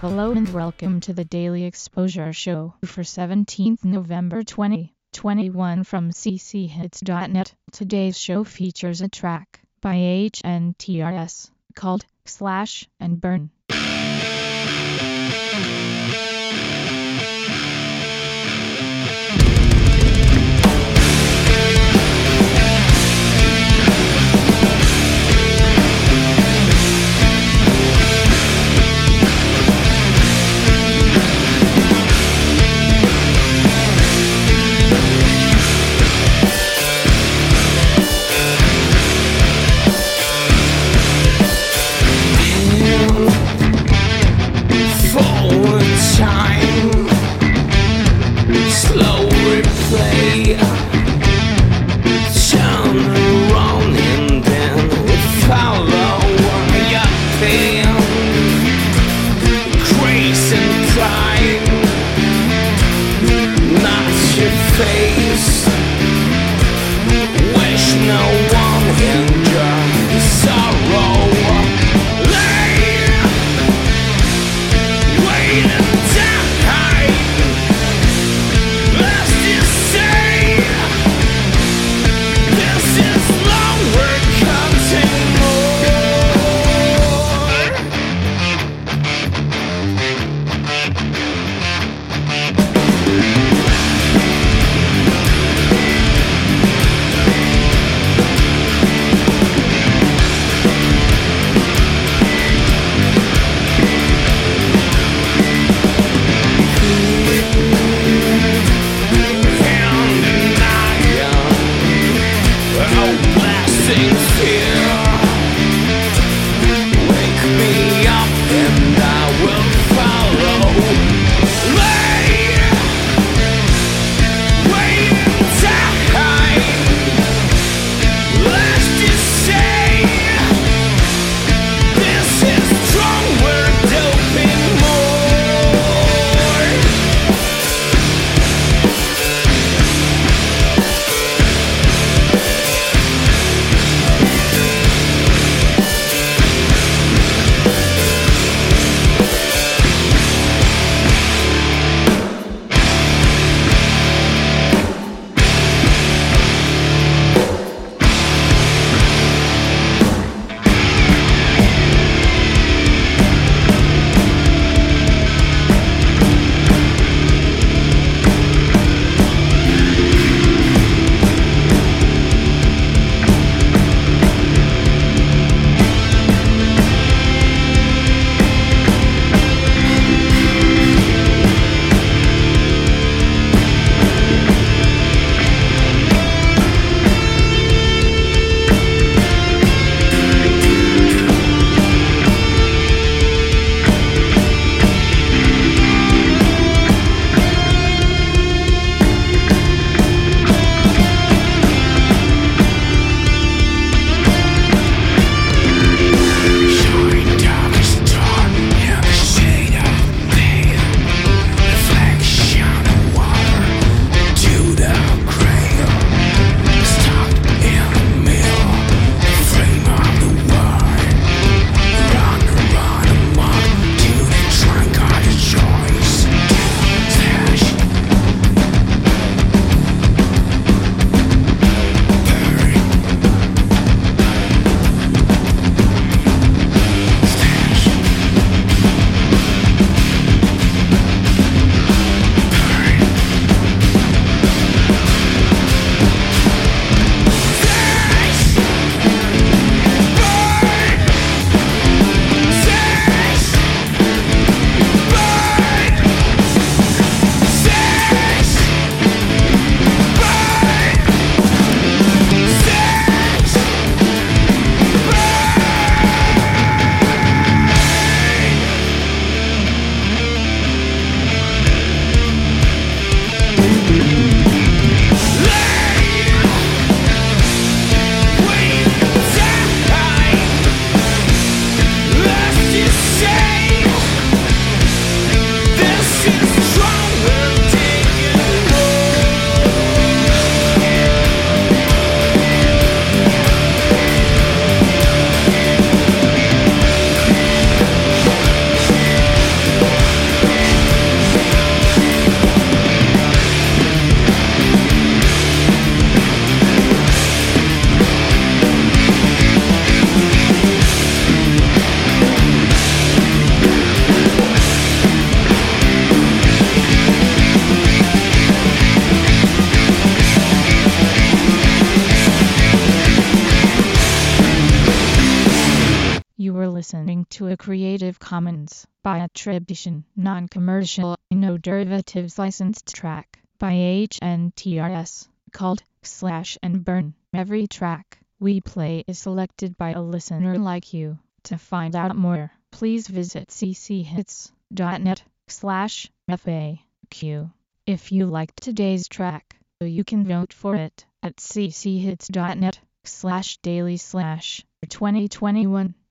Hello and welcome to the Daily Exposure Show for 17th November 2021 from cchits.net. Today's show features a track by HNTRS called Slash and Burn. Listening to a Creative Commons by attribution, non-commercial, no derivatives licensed track by HNTRS called Slash and Burn. Every track we play is selected by a listener like you. To find out more, please visit cchits.net slash FAQ. If you liked today's track, you can vote for it at cchits.net slash daily slash 2021